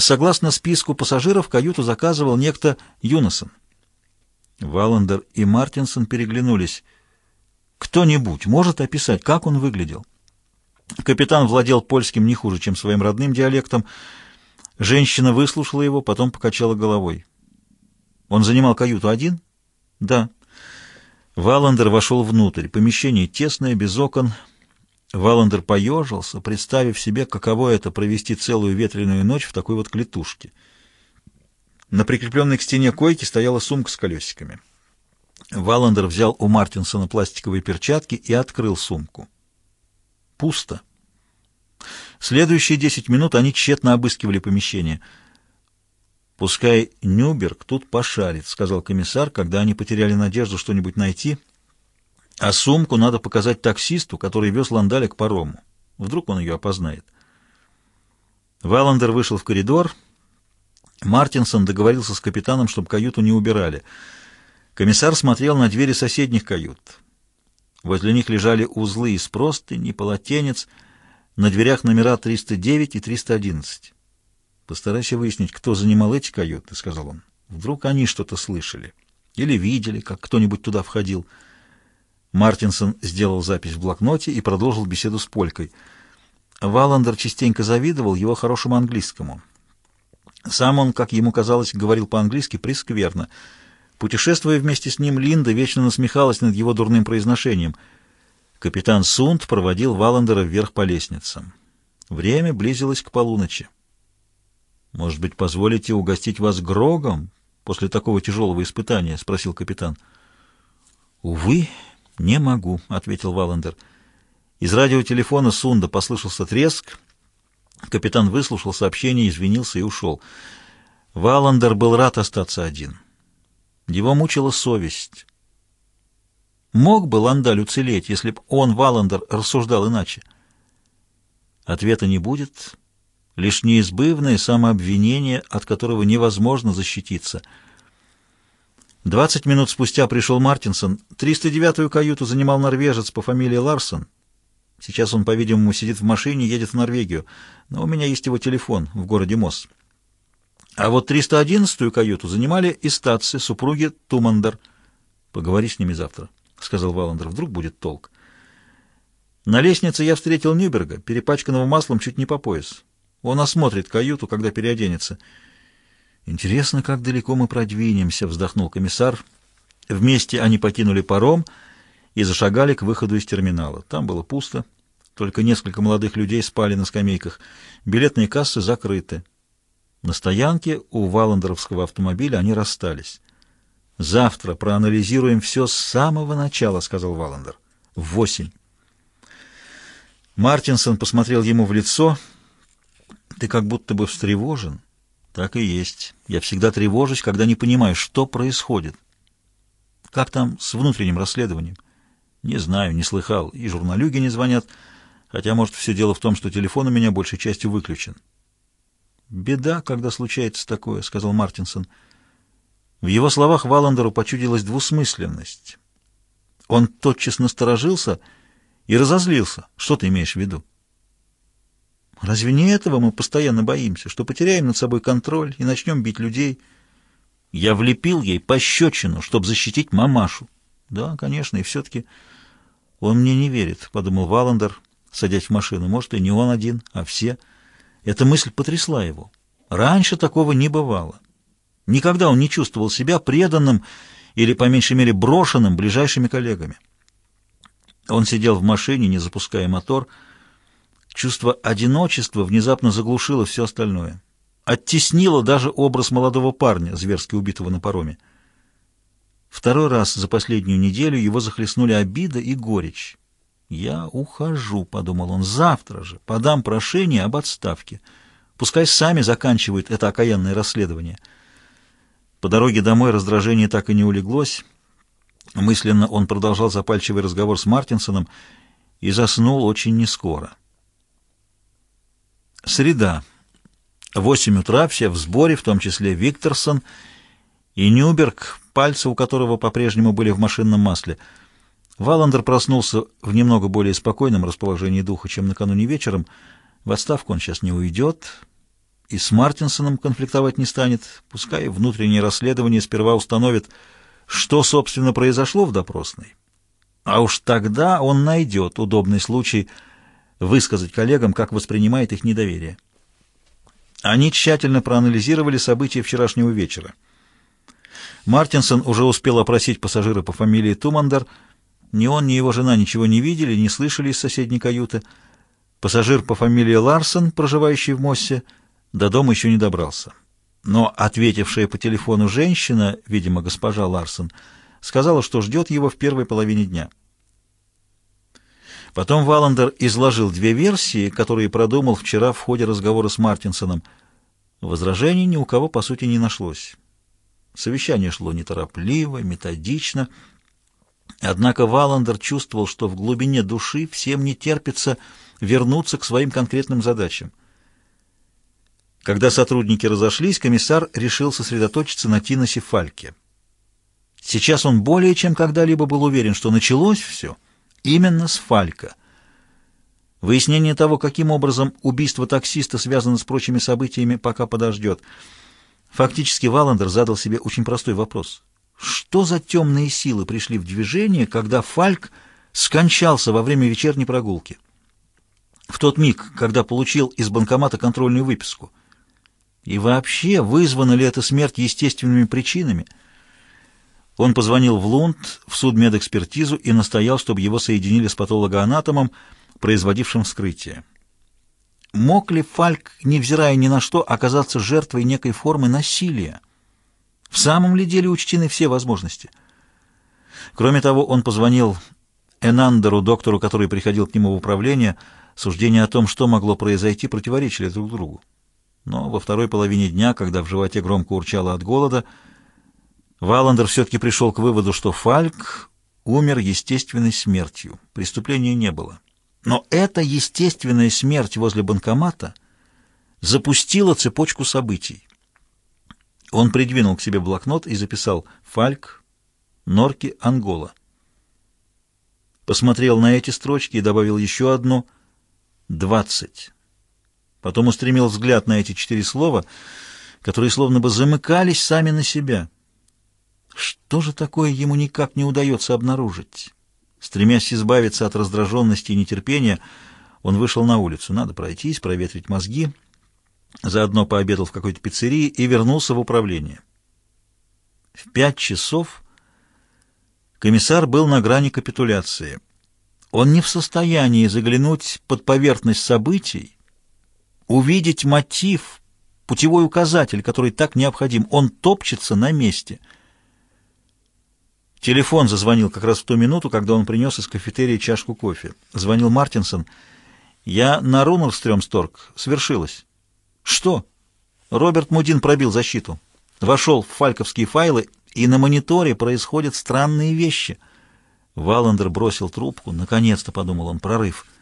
Согласно списку пассажиров, каюту заказывал некто Юнасон. Валандер и Мартинсон переглянулись. Кто-нибудь может описать, как он выглядел? Капитан владел польским не хуже, чем своим родным диалектом. Женщина выслушала его, потом покачала головой. Он занимал каюту один? Да. Валандер вошел внутрь. Помещение тесное, без окон. Валандер поежился, представив себе, каково это провести целую ветреную ночь в такой вот клетушке. На прикрепленной к стене койки стояла сумка с колесиками. Валандер взял у Мартинсона пластиковые перчатки и открыл сумку. Пусто. Следующие десять минут они тщетно обыскивали помещение. «Пускай Нюберг тут пошарит», — сказал комиссар, когда они потеряли надежду что-нибудь найти. «А сумку надо показать таксисту, который вез Ландаля к парому. Вдруг он ее опознает». Валандер вышел в коридор. Мартинсон договорился с капитаном, чтобы каюту не убирали — Комиссар смотрел на двери соседних кают. Возле них лежали узлы из простыни, полотенец, на дверях номера 309 и 311. «Постарайся выяснить, кто занимал эти каюты», — сказал он. «Вдруг они что-то слышали или видели, как кто-нибудь туда входил». Мартинсон сделал запись в блокноте и продолжил беседу с Полькой. Валандер частенько завидовал его хорошему английскому. Сам он, как ему казалось, говорил по-английски прескверно — Путешествуя вместе с ним, Линда вечно насмехалась над его дурным произношением. Капитан Сунд проводил Валандера вверх по лестницам. Время близилось к полуночи. «Может быть, позволите угостить вас грогом после такого тяжелого испытания?» — спросил капитан. «Увы, не могу», — ответил Валандер. Из радиотелефона Сунда послышался треск. Капитан выслушал сообщение, извинился и ушел. Валандер был рад остаться один. Его мучила совесть. Мог бы Ландаль уцелеть, если б он, Валандер, рассуждал иначе? Ответа не будет, лишь неизбывное самообвинение, от которого невозможно защититься. Двадцать минут спустя пришел Мартинсон. 309-ю каюту занимал норвежец по фамилии Ларсон. Сейчас он, по-видимому, сидит в машине и едет в Норвегию, но у меня есть его телефон в городе Мосс. А вот 311-ю каюту занимали и статцы, супруги Тумандер. Поговори с ними завтра, — сказал Валандер. Вдруг будет толк. На лестнице я встретил Нюберга, перепачканного маслом чуть не по пояс. Он осмотрит каюту, когда переоденется. Интересно, как далеко мы продвинемся, — вздохнул комиссар. Вместе они покинули паром и зашагали к выходу из терминала. Там было пусто, только несколько молодых людей спали на скамейках. Билетные кассы закрыты. На стоянке у Валандеровского автомобиля они расстались. «Завтра проанализируем все с самого начала», — сказал Валандер. «В восемь». Мартинсон посмотрел ему в лицо. «Ты как будто бы встревожен». «Так и есть. Я всегда тревожусь, когда не понимаю, что происходит». «Как там с внутренним расследованием?» «Не знаю, не слыхал. И журналюги не звонят. Хотя, может, все дело в том, что телефон у меня большей частью выключен». «Беда, когда случается такое», — сказал Мартинсон. В его словах Валандеру почудилась двусмысленность. Он тотчас насторожился и разозлился. «Что ты имеешь в виду?» «Разве не этого мы постоянно боимся, что потеряем над собой контроль и начнем бить людей?» Я влепил ей пощечину, чтобы защитить мамашу. «Да, конечно, и все-таки...» «Он мне не верит», — подумал Валандер, садясь в машину. «Может, и не он один, а все...» Эта мысль потрясла его. Раньше такого не бывало. Никогда он не чувствовал себя преданным или, по меньшей мере, брошенным ближайшими коллегами. Он сидел в машине, не запуская мотор. Чувство одиночества внезапно заглушило все остальное. Оттеснило даже образ молодого парня, зверски убитого на пароме. Второй раз за последнюю неделю его захлестнули обида и горечь. «Я ухожу», — подумал он, — «завтра же подам прошение об отставке. Пускай сами заканчивают это окаянное расследование». По дороге домой раздражение так и не улеглось. Мысленно он продолжал запальчивый разговор с Мартинсоном и заснул очень нескоро. Среда. Восемь утра, все в сборе, в том числе Викторсон и Нюберг, пальцы у которого по-прежнему были в машинном масле — Валандер проснулся в немного более спокойном расположении духа, чем накануне вечером. В отставку он сейчас не уйдет, и с Мартинсоном конфликтовать не станет, пускай внутреннее расследование сперва установит, что, собственно, произошло в допросной. А уж тогда он найдет удобный случай высказать коллегам, как воспринимает их недоверие. Они тщательно проанализировали события вчерашнего вечера. Мартинсон уже успел опросить пассажира по фамилии Тумандер. Ни он, ни его жена ничего не видели, не слышали из соседней каюты. Пассажир по фамилии Ларсон, проживающий в Моссе, до дома еще не добрался. Но ответившая по телефону женщина, видимо, госпожа Ларсон, сказала, что ждет его в первой половине дня. Потом Валандер изложил две версии, которые продумал вчера в ходе разговора с Мартинсоном. Возражений ни у кого, по сути, не нашлось. Совещание шло неторопливо, методично. Однако Валандер чувствовал, что в глубине души всем не терпится вернуться к своим конкретным задачам. Когда сотрудники разошлись, комиссар решил сосредоточиться на Тиносе Фальке. Сейчас он более чем когда-либо был уверен, что началось все именно с Фалька. Выяснение того, каким образом убийство таксиста связано с прочими событиями, пока подождет. Фактически Валандер задал себе очень простой вопрос. Что за темные силы пришли в движение, когда Фальк скончался во время вечерней прогулки? В тот миг, когда получил из банкомата контрольную выписку. И вообще, вызвана ли эта смерть естественными причинами? Он позвонил в Лунд, в судмедэкспертизу и настоял, чтобы его соединили с патологоанатомом, производившим вскрытие. Мог ли Фальк, невзирая ни на что, оказаться жертвой некой формы насилия? В самом ли деле учтены все возможности? Кроме того, он позвонил Энандеру, доктору, который приходил к нему в управление, суждения о том, что могло произойти, противоречили друг другу. Но во второй половине дня, когда в животе громко урчало от голода, Валандер все-таки пришел к выводу, что Фальк умер естественной смертью. Преступления не было. Но эта естественная смерть возле банкомата запустила цепочку событий. Он придвинул к себе блокнот и записал «Фальк, Норки, Ангола». Посмотрел на эти строчки и добавил еще одну «двадцать». Потом устремил взгляд на эти четыре слова, которые словно бы замыкались сами на себя. Что же такое ему никак не удается обнаружить? Стремясь избавиться от раздраженности и нетерпения, он вышел на улицу. Надо пройтись, проветрить мозги. Заодно пообедал в какой-то пиццерии и вернулся в управление. В пять часов комиссар был на грани капитуляции. Он не в состоянии заглянуть под поверхность событий, увидеть мотив, путевой указатель, который так необходим. Он топчется на месте. Телефон зазвонил как раз в ту минуту, когда он принес из кафетерии чашку кофе. Звонил Мартинсон. «Я на Рунерстрёмсторг. Свершилось». «Что?» Роберт Мудин пробил защиту. Вошел в фальковские файлы, и на мониторе происходят странные вещи. Валандер бросил трубку. Наконец-то, подумал он, прорыв —